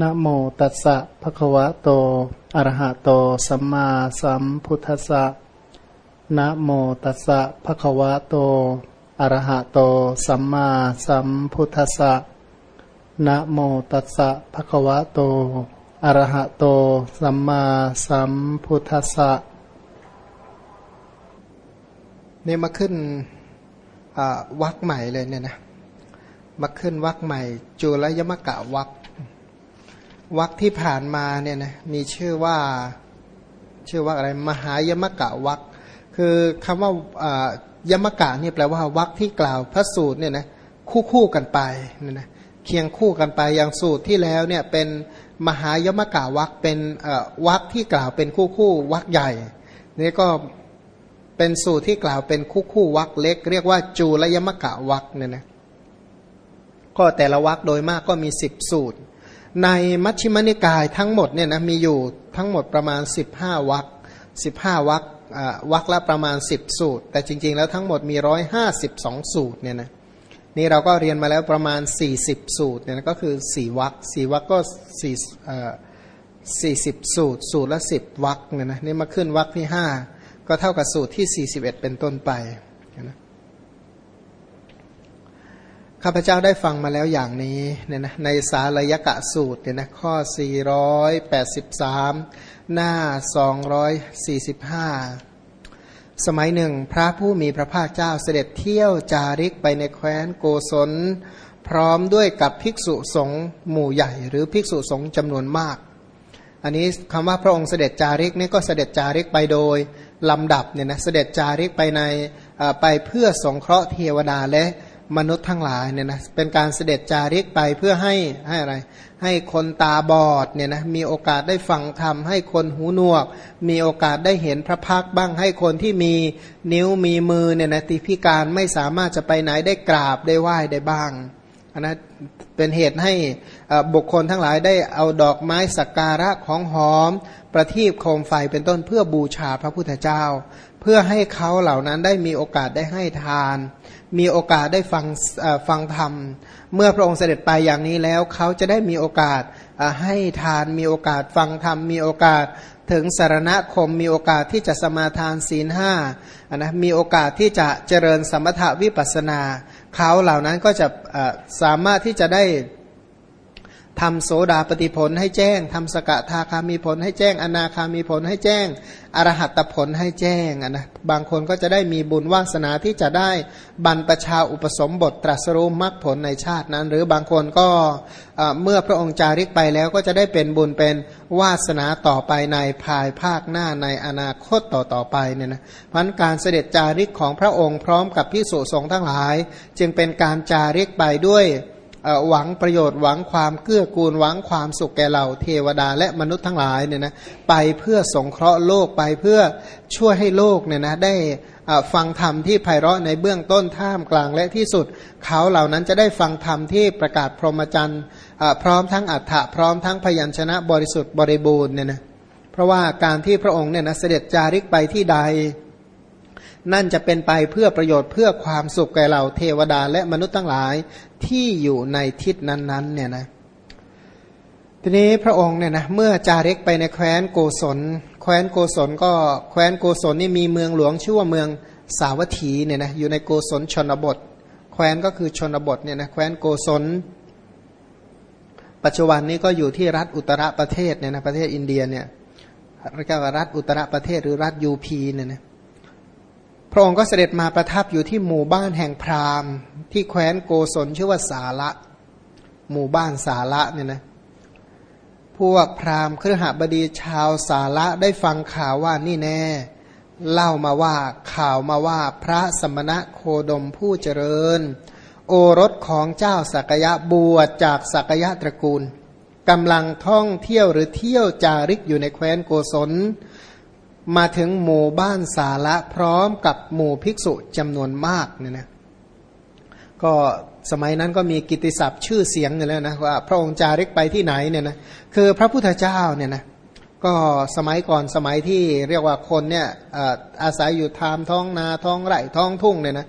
นะโมตัสสะภะคะวะโต อะระหะโต สัมมาสัมพุทธัสสะนะโมตัสสะภะคะวะโต อะระหะโต สัมมาสัมพุทธัสสะนะโมตัสสะภะคะวะโต อะระหะโต สัมมาสัมพุทธัสสะนี่ยมาขึ้นวักใหม่เลยเนี่ยนะ มาขึ้นวักใหม่ จุลยมกะวัก วักที่ผ่านมาเนี่ยนะมีชื่อว่าชื่อว่าอะไรมหายมกะวักคือคำว่ายมกะนี่แปลว่าวักที่กล่าวพระสูตรเนี่ยนะคู่คู่กันไปเนี่ยนะเคียงคู่กันไปอย่างสูตรที่แล้วเนี่ยเป็นมหายมกะวักเป็นวักที่กล่าวเป็นคู่คู่วักใหญ่นี่ก็เป็นสูตรที่กล่าวเป็นคู่คู่วักเล็ก เรียกว่าจูลยมกะวักเนี่ยนะก็แต่ละวักโดยมากก็มีสิบสูตร ในมัชฌิมนิกายทั้งหมดเนี่ยนะมีอยู่ทั้งหมดประมาณ 15วักสิบห้าวักวักละประมาณ 10 สูตร แต่จริง ๆ แล้วทั้งหมดมี 152 สูตรเนี่ยนะนี่เราก็เรียนมาแล้วประมาณ 40 สูตรเนี่ยนะก็คือ 4วักสี่วักก็4 40 สูตร สูตรละ 10วักเนี่ยนะนี่มาขึ้นวักที่ 5 ก็เท่ากับสูตรที่ 41 เป็นต้นไปนะ ข้าพเจ้าได้ฟังมาแล้วอย่างนี้เนี่ยนะในสาลยกะสูตรเนี่ยนะข้อ 483 หน้า 245 สมัยหนึ่ง พระผู้มีพระภาคเจ้าเสด็จเที่ยวจาริกไปในแคว้นโกศล พร้อมด้วยกับภิกษุสงฆ์หมู่ใหญ่ หรือภิกษุสงฆ์จำนวนมาก อันนี้คำว่าพระองค์เสด็จจาริกนี่ก็เสด็จจาริกไปโดยลำดับเนี่ยนะเสด็จจาริกไปในไปเพื่อสงเคราะห์เทวดาและ มนุษย์ทั้งหลายเนี่ยนะเป็นการเสด็จจาริกไปเพื่อให้ให้อะไร ให้คนตาบอดเนี่ยนะมีโอกาสได้ฟังธรรมให้คนหูหนวก มีโอกาสได้เห็นพระพักบ้างให้คนที่มีนิ้วมีมือเนี่ยนะติพิการไม่สามารถจะไปไหนได้กราบได้ไหว้ได้บ้างอันนะเป็นเหตุให้บุคคลทั้งหลายได้เอาดอกไม้สักการะของหอม ประทีปโคมไฟเป็นต้นเพื่อบูชาพระพุทธเจ้า เพื่อให้เขาเหล่านั้นได้มีโอกาสได้ให้ทาน มีโอกาสได้ฟังฟังธรรม เมื่อพระองค์เสด็จไปอย่างนี้แล้ว เขาจะได้มีโอกาสให้ทานมีโอกาสฟังธรรม มีโอกาสถึงสารณคม มีโอกาสที่จะสมาทานศีลห้านะมีโอกาสที่จะเจริญสมถะวิปัสนา เขาเหล่านั้นก็จะสามารถที่จะได้ ทำโสดาปฏิผลให้แจ้งทำสกทาคามีผลให้แจ้ง อนาคามีผลให้แจ้ง อรหัตผลให้แจ้งนะบางคนก็จะได้มีบุญวาสนาที่จะได้บรรปชาอุปสมบทตรัสรู้มรรคผลในชาตินั้น หรือบางคนก็เมื่อพระองค์จาริกไปแล้วก็จะได้เป็นบุญเป็นวาสนาต่อไปในภายภาคหน้าในอนาคตต่อต่อไปเนี่ยนะพันการเสด็จจาริกของพระองค์พร้อมกับพิสุสงฆ์ทั้งหลาย จึงเป็นการจาริกไปด้วย หวังประโยชน์หวังความเกื้อกูลหวังความสุขแก่เราเทวดาและมนุษย์ทั้งหลายเนี่ยนะไปเพื่อสงเคราะห์โลกไปเพื่อช่วยให้โลกเนี่ยนะได้ฟังธรรมที่ไพเราะในเบื้องต้นท่ามกลางและที่สุด เขาเหล่านั้นจะได้ฟังธรรมที่ประกาศพรหมจรรย์พร้อมทั้งอัฏฐะพร้อมทั้งพยัญชนะบริสุทธิ์บริบูรณ์เนี่ยนะเพราะว่าการที่พระองค์เนี่ยนะเสด็จจาริกไปที่ใด นั่นจะเป็นไปเพื่อประโยชน์เพื่อความสุขแก่เราเทวดาและมนุษย์ทั้งหลายที่อยู่ในทิศนั้นๆเนี่ยนะทีนี้พระองค์เนี่ยนะเมื่อจาริกไปในแคว้นโกศล แคว้นโกศลก็แคว้นโกศลนี่มีเมืองหลวงชื่อว่าเมืองสาวัตถีเนี่ยนะอยู่ในโกศลชนบท แคว้นก็คือชนบทเนี่ยนะแคว้นโกศล ปัจจุบันนี้ก็อยู่ที่รัฐอุตรประเทศเนี่ยนะประเทศอินเดียเนี่ยเรียกว่ารัฐอุตรประเทศหรือรัฐยูพีเนี่ยนะ พระองค์ก็เสด็จมาประทับอยู่ที่หมู่บ้านแห่งพราหมณ์ ที่แคว้นโกศลชื่อว่าสาละหมู่บ้านสาละเนี่ยนะพวกพราหมณ์เครือหบดีชาวสาละได้ฟังข่าวว่านี่แน่ เล่ามาว่าข่าวมาว่าพระสมณะโคดมผู้เจริญ โอรสของเจ้าสักยะบวชจากสักยะตระกูลกำลังท่องเที่ยวหรือเที่ยวจาริกอยู่ในแคว้นโกศล มาถึงหมู่บ้านสาระพร้อมกับหมู่ภิกษุจำนวนมากเนี่ยนะก็สมัยนั้นก็มีกิติศัพท์ชื่อเสียงอยู่แล้วนะว่าพระองค์จาริกไปที่ไหนเนี่ยนะคือพระพุทธเจ้าเนี่ยนะก็สมัยก่อนสมัยที่เรียกว่าคนเนี่ยอาศัยอยู่ทามท้องนาท้องไร่ท้องทุ่งเนี่ยนะ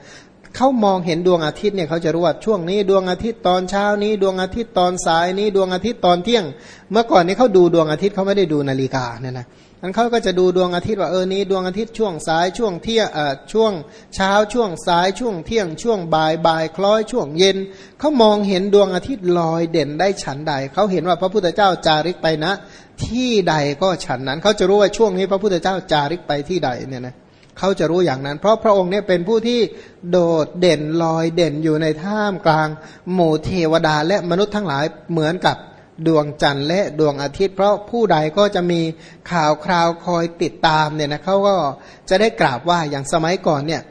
เขามองเห็นดวงอาทิตย์เนี่ยเขาจะรู้ว่าช่วงนี้ดวงอาทิตย์ตอนเช้านี้ ดวงอาทิตย์ตอนสายนี้ดวงอาทิตย์ตอนเที่ยง เมื่อก่อนนี้เขาดูดวงอาทิตย์เขาไม่ได้ดูนาฬิกาเนี่ยนะอั นเขาก็จะดูดวงอาทิตย์ว่าเออนี้ดวงอาทิตย์ช่วงสายช่วงเที่ยงเอ่อช่วงเช้าช่วงสายช่วงเที่ยงช่วงบ่ายบ่ายคล้อยช่วงเย็นเขามองเห็นดวงอาทิตย์ลอยเด่นได้ฉันใดเขาเห็นว่าพระพุทธเจ้าจาริกไปนะ ที่ใดก็ฉันนั้นเขาจะรู้ว่าช่วงนี้พระพุทธเจ้าจาริกไปที่ใดเนี่ยนะเขาจะรู้อย่างนั้น เพราะพระองค์เนี่ยเป็นผู้ที่โดดเด่นลอยเด่นอยู่ในท่ามกลาง หมู่เทวดาและมนุษย์ทั้งหลายเหมือนกับ ดวงจันทร์และดวงอาทิตย์ เพราะผู้ใดก็จะมีข่าวคราวคอยติดตามเนี่ยนะเขาก็จะได้กราบว่าอย่างสมัยก่อนเนี่ย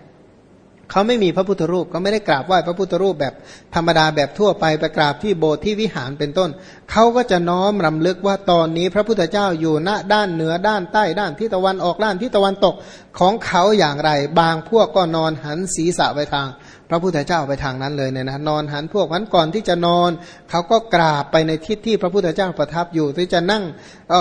เขาไม่มีพระพุทธรูปเขาไม่ได้กราบไหว้พระพุทธรูปแบบ ธรรมดาแบบทั่วไปไปกราบที่โบสถ์ที่วิหารเป็นต้น เขาก็จะน้อมรำลึกว่าตอนนี้พระพุทธเจ้าอยู่ณด้านเหนือด้านใต้ด้านที่ตะวันออกด้านที่ตะวันตกของเขาอย่างไร บางพวกก็นอนหันศีรษะไปทาง พระพุทธเจ้าไปทางนั้นเลยเนี่ยนะนอนหันพวกนั้นก่อนที่จะนอน เขาก็กราบไปในทิศที่พระพุทธเจ้าประทับอยู่ที่จะนั่ง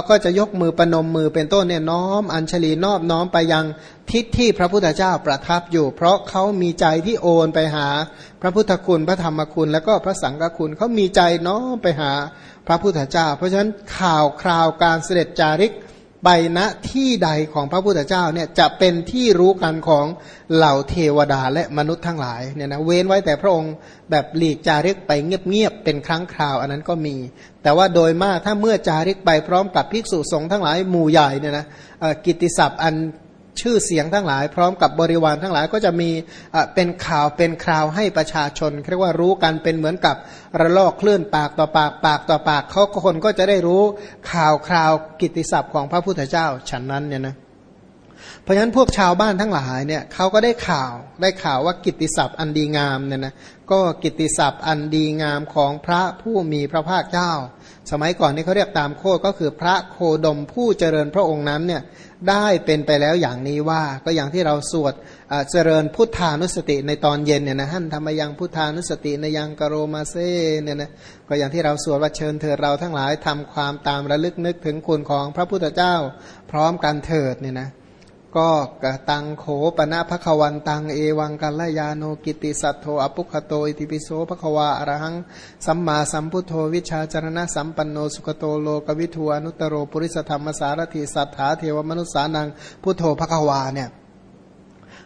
ก็จะยกมือประนมมือเป็นต้นเนี่ยน้อมอัญชลีนอบน้อมไปยังทิศที่พระพุทธเจ้าประทับอยู่ เพราะเขามีใจที่โอนไปหา ระพุทธคุณพระธรรมคุณแล้วก็พระสังฆคุณเขามีใจน้อมไปหาพระพุทธเจ้า เพราะฉะนั้นข่าวคราวการเสด็จจาริกไปณที่ใดของพระพุทธเจ้าเนี่ยจะเป็นที่รู้กันของเหล่าเทวดาและมนุษย์ทั้งหลายเนี่ยนะเว้นไว้แต่พระองค์แบบหลีกจาริกไปเงียบๆเป็นครั้งคราวอันนั้นก็มี แต่ว่าโดยมากถ้าเมื่อจาริกไปพร้อมกับภิกษุสงฆ์ทั้งหลายหมู่ใหญ่เนี่ยนะกิตติศัพท์อัน ชื่อเสียงทั้งหลาย พร้อมกับบริวารทั้งหลายก็จะมีเป็นข่าวเป็นคราวให้ประชาชนเรียกว่ารู้กันเป็นเหมือนกับระลอกคลื่นปากต่อปากปากต่อปากเขาคนก็จะได้รู้ข่าวคราวกิตติศัพท์ของพระพุทธเจ้าฉันนั้นเนี่ยนะ เพราะฉะนั้นพวกชาวบ้านทั้งหลายเนี่ยเขาก็ได้ข่าวได้ข่าวว่ากิตติศัพท์อันดีงามเนี่ยนะก็กิตติศัพท์อันดีงามของพระผู้มีพระภาคเจ้า สมัยก่อนนี่เขาเรียกตามโคดก็คือพระโคดมผู้เจริญพระองค์นั้นเนี่ยได้เป็นไปแล้วอย่างนี้ว่าก็อย่างที่เราสวดเจริญพุทธานุสติในตอนเย็นเนี่ยนะท่านทำมยังพุทธานุสติในยังกโรมาเซเนี่ยนะก็อย่างที่เราสวดว่าเชิญเถิดเราทั้งหลายทำความตามระลึกนึกถึงคุณของพระพุทธเจ้า พร้อมกันเถิดเนี่ยนะ ก็กตังโขปนะภควันตังเอวังกัลยาโนกิติสัตโธอปุคโตอิติปิโสภควาอรหังสัมมาสัมพุทโธวิชาจรณะสัมปันโนสุขโตโลกวิทูอนุตโรปุริสธรรมสารถิสัทธาเทวมนุษสานังพุทโธภควาเนี่ย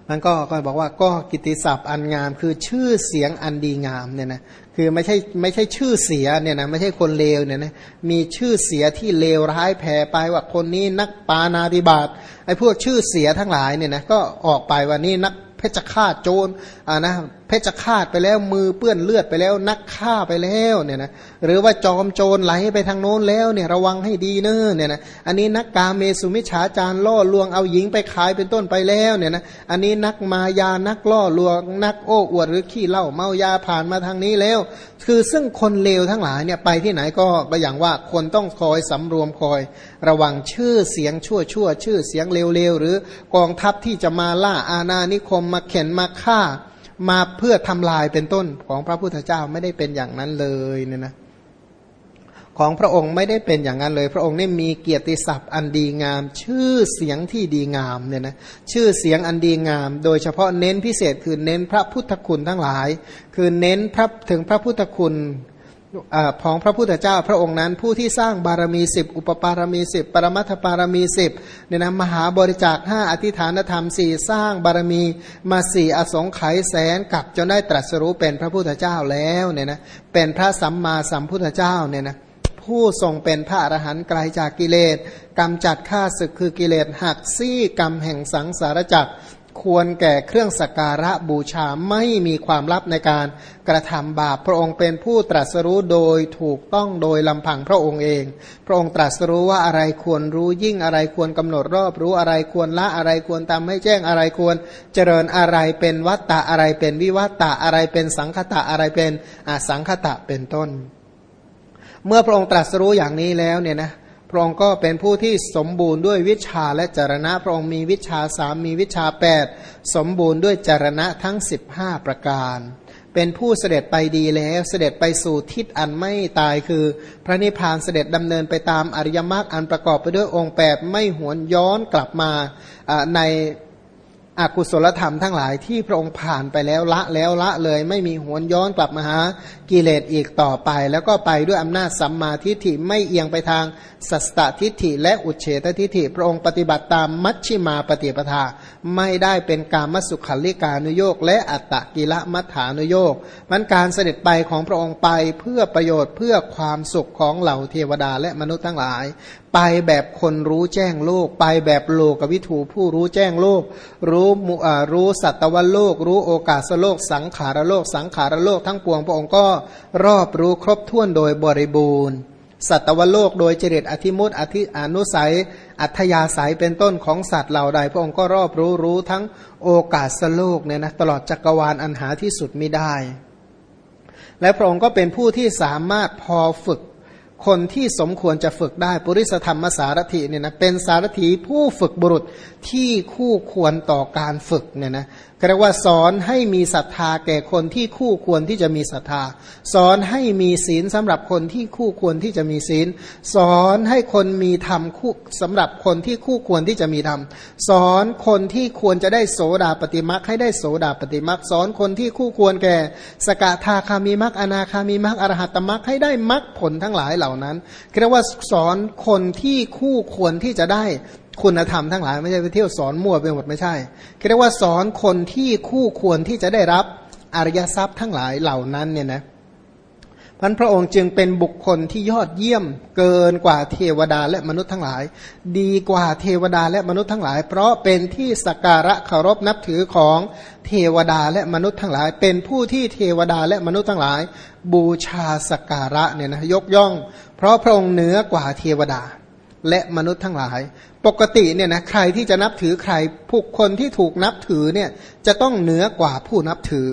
มันก็ก็บอกว่าก็กิติศัพท์อันงาม คือชื่อเสียงอันดีงามเนี่ยนะคือไม่ใช่ไม่ใช่ชื่อเสียเนี่ยนะไม่ใช่คนเลวเนี่ยนะมีชื่อเสียที่เลวร้ายแผ่ไปว่าคนนี้นักปานาติบาตไอ้พวกชื่อเสียทั้งหลายเนี่ยนะก็ออกไปว่านี่นักเพชฌฆาตโจรอ่านะ เพชฌฆาตไปแล้วมือเปื้อนเลือดไปแล้วนักฆ่าไปแล้วเนี่ยนะหรือว่าจอมโจรไหลไปทางโน้นแล้วเนี่ยระวังให้ดีเนอะเนี่ยนะอันนี้นักกาเมสุมิฉาจารล่อลวงเอาหญิงไปขายเป็นต้นไปแล้วเนี่ยนะอันนี้นักมายานักล่อลวง นักโอ้อวดหรือขี้เล่าเมายาผ่านมาทางนี้แล้ว คือซึ่งคนเลวทั้งหลายเนี่ยไปที่ไหนก็อย่างว่าคนต้องคอยสำรวมคอย ระวังชื่อเสียงชั่วชั่วชื่อเสียงเลวๆหรือกองทัพที่จะมาล่าอาณานิคมมาเข็นมาฆ่า มาเพื่อทำลายเป็นต้นของพระพุทธเจ้าไม่ได้เป็นอย่างนั้นเลยเนี่ยนะของพระองค์ไม่ได้เป็นอย่างนั้นเลย พระองค์นี่มีเกียรติศัพท์อันดีงาม ชื่อเสียงที่ดีงามเนี่ยนะชื่อเสียงอันดีงาม โดยเฉพาะเน้นพิเศษคือเน้นพระพุทธคุณทั้งหลาย คือเน้นพระถึงพระพุทธคุณ ของพระพุทธเจ้าพระองค์นั้น ผู้ที่สร้างบารมีสิบอุปปารมีสิบปรมัตถบารมีสิบเนี่ยนะมหาบริจาคห้าอธิฐานธรรมสี่สร้างบารมีมาสี่อสงไขยแสนกับจนได้ตรัสรู้เป็นพระพุทธเจ้าแล้วเนี่ยนะเป็นพระสัมมาสัมพุทธเจ้าเนี่ยนะผู้ทรงเป็นพระอรหันต์ไกลาจากกิเลสกำจัดข้าศึกคือกิเลสหักซี่กรรมแห่งสังสารจักร ควรแก่เครื่องสักการะบูชาไม่มีความลับในการกระทำบาป พระองค์เป็นผู้ตรัสรู้โดยถูกต้องโดยลำพังพระองค์เอง พระองค์ตรัสรู้ว่าอะไรควรรู้ยิ่งอะไรควรกำหนดรอบรู้อะไรควรละอะไรควรทำให้แจ้งอะไรควร เจริญอะไรเป็นวัตตะอะไรเป็นวิวัตตะอะไรเป็นสังคตะอะไรเป็นอสังคตะเป็นต้น เมื่อพระองค์ตรัสรู้อย่างนี้แล้วเนี่ยนะ พระองค์ก็เป็นผู้ที่สมบูรณ์ด้วยวิชาและจารณะ พระองค์มีวิชาสามมีวิชาแปดสมบูรณ์ด้วยจารณะทั้งสิบห้าประการ เป็นผู้เสด็จไปดีแล้วเสด็จไปสู่ทิศอันไม่ตายคือ พระนิพพานเสด็จดำเนินไปตามอริยมรรคอันประกอบไปด้วยองค์แปดไม่หวนย้อนกลับมาใน อกุศลธรรมทั้งหลายที่พระองค์ผ่านไปแล้วละแล้วละเลยไม่มีหวนย้อนกลับมาหากิเลสอีกต่อไป แล้วก็ไปด้วยอำนาจสัมมาทิฏฐิไม่เอียงไปทางสัสตทิฏฐิ และอุเฉตทิฏฐิ พระองค์ปฏิบัติตามมัชชิมาปฏิปทา ไม่ได้เป็นการมสุขัลิกานุโยกและอัตตกิละมัฐานุโยกมันการเสด็จไปของพระองค์ไปเพื่อประโยชน์เพื่อความสุขของเหล่าเทวดาและมนุษย์ทั้งหลาย ไปแบบคนรู้แจ้งโลก ไปแบบโลกวิถูผู้รู้แจ้งโลกรู้มุรู้สัตวโลก รู้โอกาสโลก สังขารโลก สังขารโลกทั้งปวงพระองค์ก็รอบรู้ครบถ้วนโดยบริบูรณ์ สัตวโลกโดยเจริตอธิมุตอธิอนุสัย อัธยาศัยเป็นต้นของสัตว์เหล่าใด พระองค์ก็รอบรู้รู้ทั้งโอกาสโลกเนี่ยนะตลอดจักรวาลอันหาที่สุดไม่ได้ และพระองค์ก็เป็นผู้ที่สามารถพอฝึก คนที่สมควรจะฝึกได้ปุริสธรรมสารถีเนี่ยนะเป็นสารถีผู้ฝึกบุรุษที่คู่ควรต่อการฝึกเนี่ยนะ เรียกว่าสอนให้มีศรัทธาแก่คนที่คู่ควรที่จะมีศรัทธา สอนให้มีศีลสำหรับคนที่คู่ควรที่จะมีศีล สอนให้คนมีธรรมคู่สำหรับคนที่คู่ควรที่จะมีธรรม สอนคนที่ควรจะได้โสดาปฏิมักให้ได้โสดาปฏิมักสอนคนที่คู่ควรแก่ สกทาคามีมักอนาคามีมักอรหัตตมักให้ได้มักผลทั้งหลายเหล่านั้นเรียกว่าสอนคนที่คู่ควรที่จะได้ คุณธรรมทั้งหลายไม่ใช่ไปเที่ยวสอนมั่วไปหมดไม่ใช่เรียกว่าสอนคนที่คู่ควรที่จะได้รับอริยทรัพย์ทั้งหลายเหล่านั้นเนี่ยนะพันพระองค์จึงเป็นบุคคลที่ยอดเยี่ยมเกินกว่าเทวดาและมนุษย์ทั้งหลาย ดีกว่าเทวดาและมนุษย์ทั้งหลาย เพราะเป็นที่สักการะเคารพนับถือของเทวดาและมนุษย์ทั้งหลาย เป็นผู้ที่เทวดาและมนุษย์ทั้งหลาย บูชาสักการะเนี่ยนะยกย่อง เพราะพระองค์เหนือกว่าเทวดา และมนุษย์ทั้งหลาย ปกติเนี่ยนะใครที่จะนับถือใครผู้คนที่ถูกนับถือเนี่ยจะต้องเหนือกว่าผู้นับถือ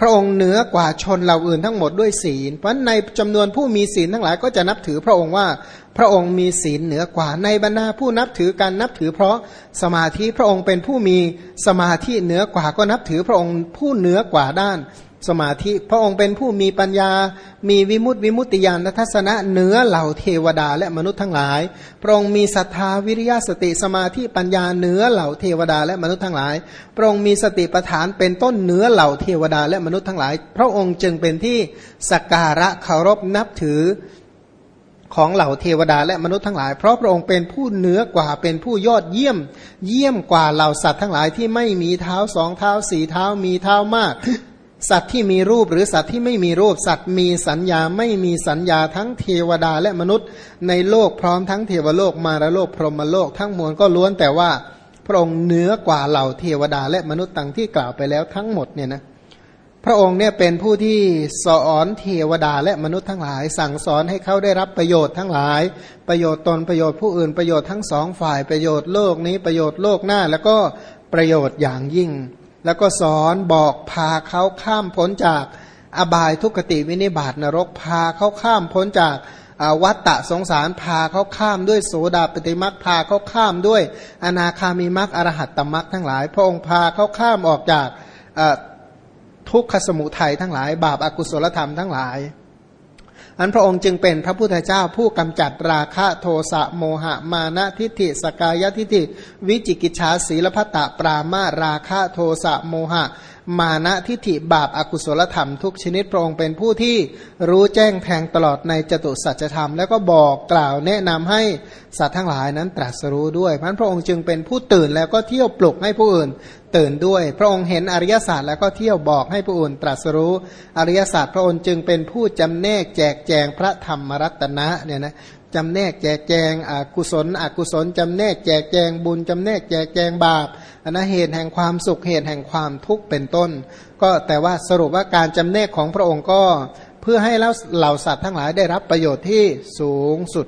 พระองค์เหนือกว่าชนเหล่าอื่นทั้งหมดด้วยศีล เพราะในจำนวนผู้มีศีลทั้งหลายก็จะนับถือพระองค์ว่าพระองค์มีศีลเหนือกว่าในบรรดาผู้นับถือการนับถือ เพราะสมาธิพระองค์เป็นผู้มีสมาธิเหนือกว่าก็นับถือพระองค์ผู้เหนือกว่าด้าน สมาธิ พระองค์เป็นผู้มีปัญญา มีวิมุตติวิมุตติญาณทัศนะเหนือเหล่าเทวดาและมนุษย์ทั้งหลาย พระองค์มีศรัทธาวิริยะสติสมาธิปัญญาเหนือเหล่าเทวดาและมนุษย์ทั้งหลาย พระองค์มีสติปัฏฐานเป็นต้นเหนือเหล่าเทวดาและมนุษย์ทั้งหลาย พระองค์จึงเป็นที่สักการะเคารพนับถือของเหล่าเทวดาและมนุษย์ทั้งหลาย เพราะพระองค์เป็นผู้เหนือกว่าเป็นผู้ยอดเยี่ยม เยี่ยมกว่าเหล่าสัตว์ทั้งหลายที่ไม่มีเท้าสองเท้าสี่เท้ามีเท้ามาก สัตว์ที่มีรูปหรือสัตว์ที่ไม่มีรูปสัตว์มีสัญญาไม่มีสัญญาทั้งเทวดาและมนุษย์ ในโลกพร้อมทั้งเทวโลกมารโลกพรหมโลกทั้งมวลก็ล้วนแต่ว่าพระองค์เหนือกว่าเหล่าเทวดาและมนุษย์ต่างที่กล่าวไปแล้วทั้งหมดเนี่ยนะพระองค์เนี่ยเป็นผู้ที่สอนเทวดาและมนุษย์ทั้งหลาย สั่งสอนให้เขาได้รับประโยชน์ทั้งหลาย ประโยชน์ตนประโยชน์ผู้อื่นประโยชน์ทั้งสองฝ่ายประโยชน์โลกนี้ประโยชน์โลกหน้าแล้วก็ประโยชน์อย่างยิ่ง แล้วก็สอนบอกพาเขาข้ามพ้นจากอบายทุกติวินิบาตนรกพาเขาข้ามพ้นจากวัตตะสงสารพาเขาข้ามด้วยโสดาปฏิมักพาเขาข้ามด้วย อนาคามีมักอรหัตตมักทั้งหลาย พระองค์พาเขาข้ามออกจากทุกขสมุทัยทั้งหลาย บาปอากุศลธรรมทั้งหลาย อันพระองค์จึงเป็นพระพุทธเจ้าผู้กำจัดราคะโทสะโมหะมานะทิฏฐิสกายทิฏฐิวิจิกิจฉาศีลพัตตปรามาราคะโทสะโมหะ มานะทิฏฐิบาปอากุศลธรรมทุกชนิดพระองค์เป็นผู้ที่รู้แจ้งแทงตลอดในจตุสัจธรรม แล้วก็บอกกล่าวแนะนำให้สัตว์ทั้งหลายนั้นตรัสรู้ด้วยพราะพระองค์จึงเป็นผู้ตื่นแล้วก็เที่ยวปลุกให้ผู้อื่น ตื่นด้วย พระองค์เห็นอริยศาสตร์แล้วก็เที่ยวบอกให้ผู้อื่นตรัสรู้ อริยศาสตร์พระองค์จึงเป็นผู้จำแนกแจกแจงพระธรรมรัตนะเนี่ยนะ จำแนกแจกแจงอกุศล อกุศลจำแนกแจกแจงบุญจำแนกแจกแจงบาปอันนะเหตุแห่งความสุขเหตุแห่งความทุกข์เป็นต้น ก็แต่ว่าสรุปว่าการจำแนกของพระองค์ก็ เพื่อให้แล้วเหล่าสัตว์ทั้งหลายได้รับประโยชน์ที่สูงสุด